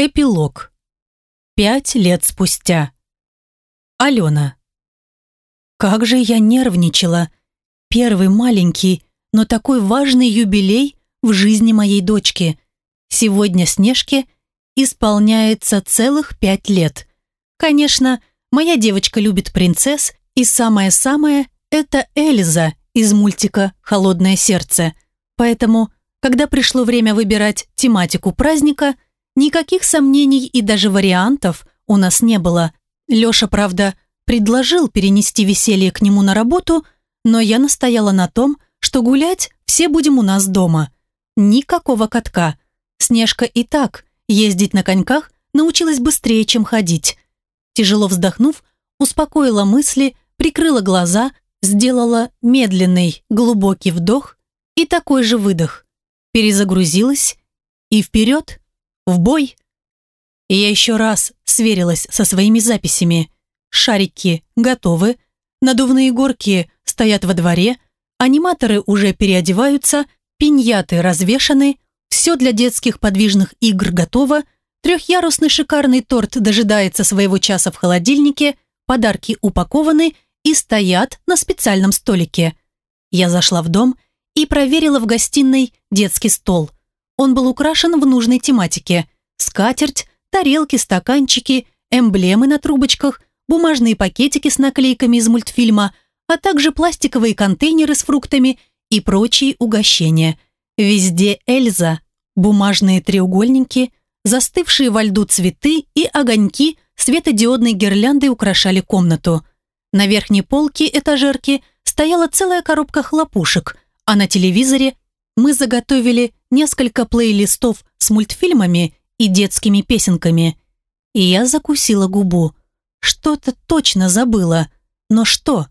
Эпилог. Пять лет спустя. Алена. Как же я нервничала. Первый маленький, но такой важный юбилей в жизни моей дочки. Сегодня Снежке исполняется целых пять лет. Конечно, моя девочка любит принцесс, и самое-самое – это Эльза из мультика «Холодное сердце». Поэтому, когда пришло время выбирать тематику праздника – Никаких сомнений и даже вариантов у нас не было. Леша, правда, предложил перенести веселье к нему на работу, но я настояла на том, что гулять все будем у нас дома. Никакого катка. Снежка и так ездить на коньках научилась быстрее, чем ходить. Тяжело вздохнув, успокоила мысли, прикрыла глаза, сделала медленный, глубокий вдох и такой же выдох. Перезагрузилась и вперед. В бой! И я еще раз сверилась со своими записями. Шарики готовы, надувные горки стоят во дворе, аниматоры уже переодеваются, пиньяты развешаны, все для детских подвижных игр готово, трехъярусный шикарный торт дожидается своего часа в холодильнике, подарки упакованы и стоят на специальном столике. Я зашла в дом и проверила в гостиной детский стол – он был украшен в нужной тематике. Скатерть, тарелки, стаканчики, эмблемы на трубочках, бумажные пакетики с наклейками из мультфильма, а также пластиковые контейнеры с фруктами и прочие угощения. Везде Эльза, бумажные треугольники, застывшие во льду цветы и огоньки светодиодной гирлянды украшали комнату. На верхней полке этажерки стояла целая коробка хлопушек, а на телевизоре мы заготовили несколько плейлистов с мультфильмами и детскими песенками. И я закусила губу. Что-то точно забыла. Но что?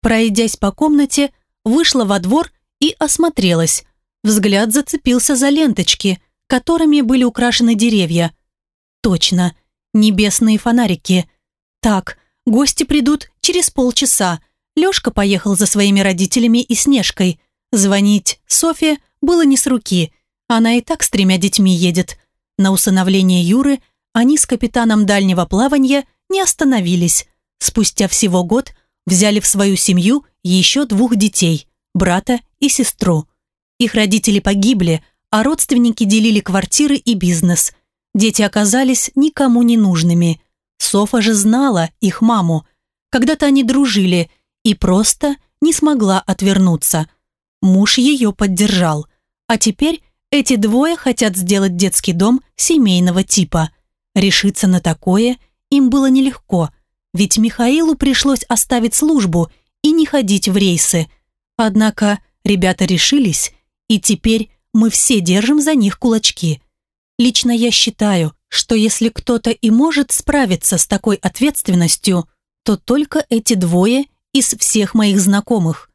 Пройдясь по комнате, вышла во двор и осмотрелась. Взгляд зацепился за ленточки, которыми были украшены деревья. Точно, небесные фонарики. Так, гости придут через полчаса. Лёшка поехал за своими родителями и Снежкой – Звонить Софье было не с руки. Она и так с тремя детьми едет. На усыновление Юры они с капитаном дальнего плавания не остановились. Спустя всего год взяли в свою семью еще двух детей, брата и сестру. Их родители погибли, а родственники делили квартиры и бизнес. Дети оказались никому не нужными. Софа же знала их маму. Когда-то они дружили и просто не смогла отвернуться – Муж ее поддержал. А теперь эти двое хотят сделать детский дом семейного типа. Решиться на такое им было нелегко, ведь Михаилу пришлось оставить службу и не ходить в рейсы. Однако ребята решились, и теперь мы все держим за них кулачки. Лично я считаю, что если кто-то и может справиться с такой ответственностью, то только эти двое из всех моих знакомых.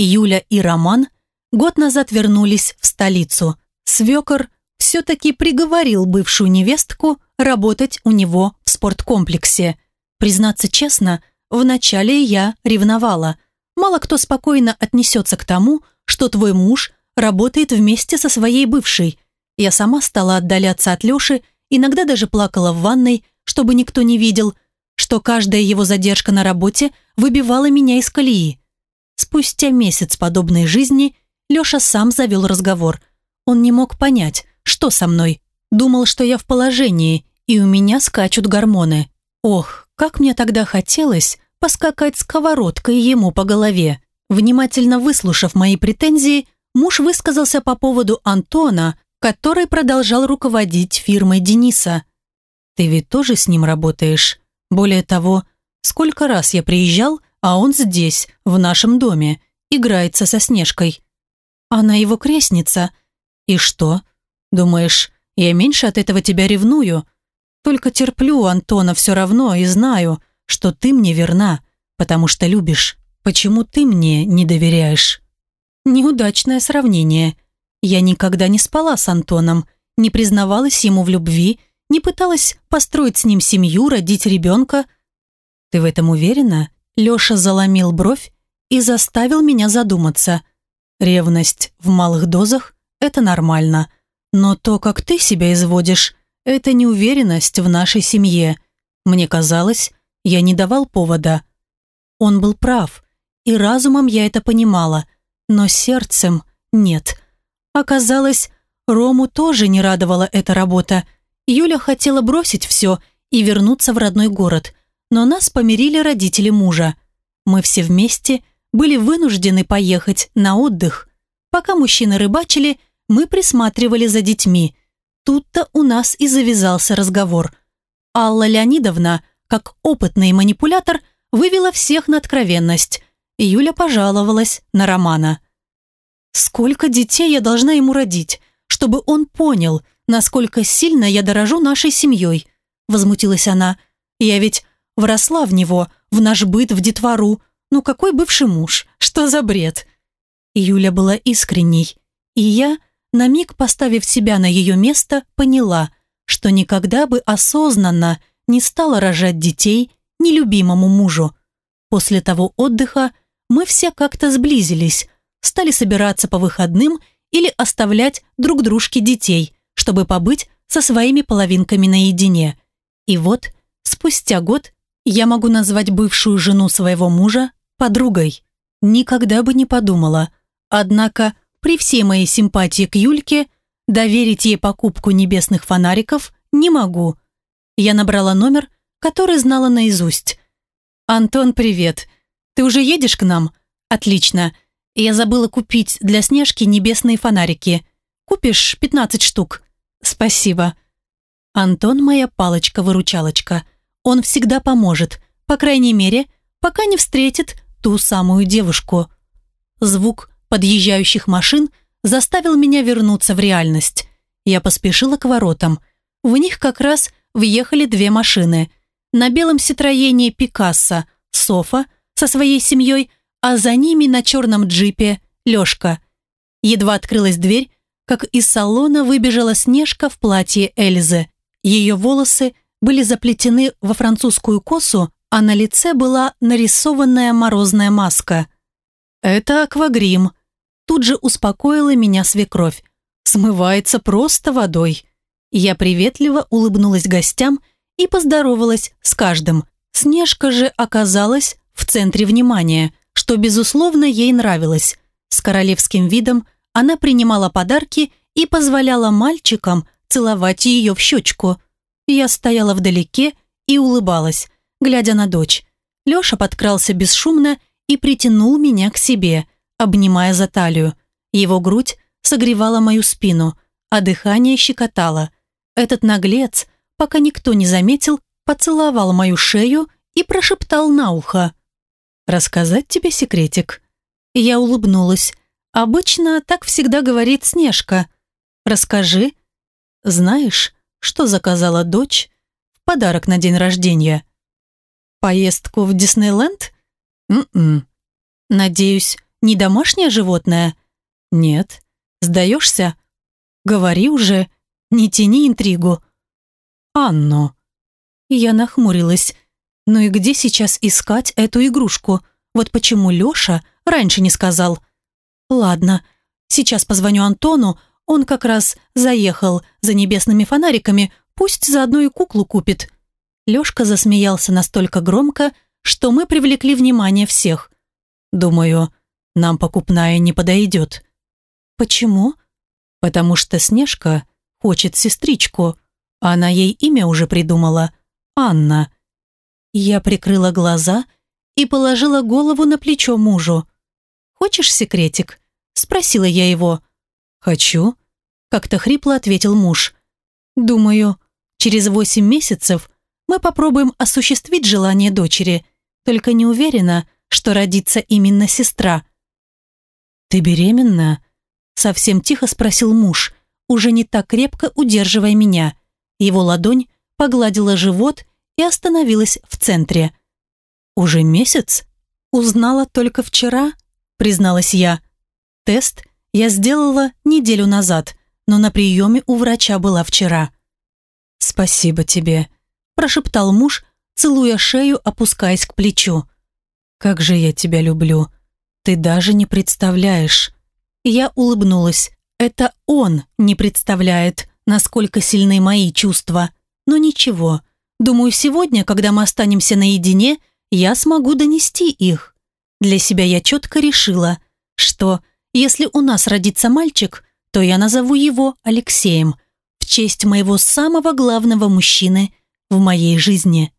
Юля и Роман год назад вернулись в столицу. Свекор все-таки приговорил бывшую невестку работать у него в спорткомплексе. Признаться честно, вначале я ревновала. Мало кто спокойно отнесется к тому, что твой муж работает вместе со своей бывшей. Я сама стала отдаляться от Леши, иногда даже плакала в ванной, чтобы никто не видел, что каждая его задержка на работе выбивала меня из колеи. Спустя месяц подобной жизни Леша сам завел разговор. Он не мог понять, что со мной. Думал, что я в положении, и у меня скачут гормоны. Ох, как мне тогда хотелось поскакать сковородкой ему по голове. Внимательно выслушав мои претензии, муж высказался по поводу Антона, который продолжал руководить фирмой Дениса. «Ты ведь тоже с ним работаешь? Более того, сколько раз я приезжал, а он здесь, в нашем доме, играется со Снежкой. Она его крестница. И что? Думаешь, я меньше от этого тебя ревную? Только терплю Антона все равно и знаю, что ты мне верна, потому что любишь. Почему ты мне не доверяешь? Неудачное сравнение. Я никогда не спала с Антоном, не признавалась ему в любви, не пыталась построить с ним семью, родить ребенка. Ты в этом уверена? Леша заломил бровь и заставил меня задуматься. Ревность в малых дозах – это нормально. Но то, как ты себя изводишь, это неуверенность в нашей семье. Мне казалось, я не давал повода. Он был прав, и разумом я это понимала, но сердцем нет. Оказалось, Рому тоже не радовала эта работа. Юля хотела бросить все и вернуться в родной город, но нас помирили родители мужа. Мы все вместе были вынуждены поехать на отдых. Пока мужчины рыбачили, мы присматривали за детьми. Тут-то у нас и завязался разговор. Алла Леонидовна, как опытный манипулятор, вывела всех на откровенность. Юля пожаловалась на Романа. «Сколько детей я должна ему родить, чтобы он понял, насколько сильно я дорожу нашей семьей?» Возмутилась она. «Я ведь вросла в него, в наш быт, в детвору. Ну какой бывший муж? Что за бред?» Юля была искренней. И я, на миг поставив себя на ее место, поняла, что никогда бы осознанно не стала рожать детей нелюбимому мужу. После того отдыха мы все как-то сблизились, стали собираться по выходным или оставлять друг дружке детей, чтобы побыть со своими половинками наедине. И вот, спустя год, я могу назвать бывшую жену своего мужа подругой. Никогда бы не подумала. Однако, при всей моей симпатии к Юльке, доверить ей покупку небесных фонариков не могу. Я набрала номер, который знала наизусть. «Антон, привет. Ты уже едешь к нам? Отлично. Я забыла купить для Снежки небесные фонарики. Купишь 15 штук? Спасибо». Антон моя палочка-выручалочка. Он всегда поможет, по крайней мере, пока не встретит ту самую девушку. Звук подъезжающих машин заставил меня вернуться в реальность. Я поспешила к воротам. В них как раз въехали две машины. На белом Ситроене Пикассо Софа со своей семьей, а за ними на черном джипе Лешка. Едва открылась дверь, как из салона выбежала Снежка в платье Эльзы. Ее волосы были заплетены во французскую косу, а на лице была нарисованная морозная маска. «Это аквагрим», тут же успокоила меня свекровь. «Смывается просто водой». Я приветливо улыбнулась гостям и поздоровалась с каждым. Снежка же оказалась в центре внимания, что, безусловно, ей нравилось. С королевским видом она принимала подарки и позволяла мальчикам целовать ее в щечку. Я стояла вдалеке и улыбалась, глядя на дочь. Леша подкрался бесшумно и притянул меня к себе, обнимая за талию. Его грудь согревала мою спину, а дыхание щекотало. Этот наглец, пока никто не заметил, поцеловал мою шею и прошептал на ухо. «Рассказать тебе секретик?» Я улыбнулась. Обычно так всегда говорит Снежка. «Расскажи». «Знаешь, что заказала дочь в подарок на день рождения?» «Поездку в Диснейленд?» «М-м». «Надеюсь, не домашнее животное?» «Нет». «Сдаешься?» «Говори уже». Не тяни интригу. Анну. Я нахмурилась. Ну и где сейчас искать эту игрушку? Вот почему Лёша раньше не сказал. Ладно, сейчас позвоню Антону, он как раз заехал за небесными фонариками, пусть заодно и куклу купит. Лёшка засмеялся настолько громко, что мы привлекли внимание всех. Думаю, нам покупная не подойдет. Почему? Потому что Снежка Хочет сестричку. Она ей имя уже придумала. Анна. Я прикрыла глаза и положила голову на плечо мужу. «Хочешь секретик?» Спросила я его. «Хочу», — как-то хрипло ответил муж. «Думаю, через восемь месяцев мы попробуем осуществить желание дочери, только не уверена, что родится именно сестра». «Ты беременна?» Совсем тихо спросил муж, уже не так крепко удерживая меня. Его ладонь погладила живот и остановилась в центре. «Уже месяц?» «Узнала только вчера», призналась я. «Тест я сделала неделю назад, но на приеме у врача была вчера». «Спасибо тебе», прошептал муж, целуя шею, опускаясь к плечу. «Как же я тебя люблю! Ты даже не представляешь!» Я улыбнулась. Это он не представляет, насколько сильны мои чувства. Но ничего. Думаю, сегодня, когда мы останемся наедине, я смогу донести их. Для себя я четко решила, что если у нас родится мальчик, то я назову его Алексеем в честь моего самого главного мужчины в моей жизни.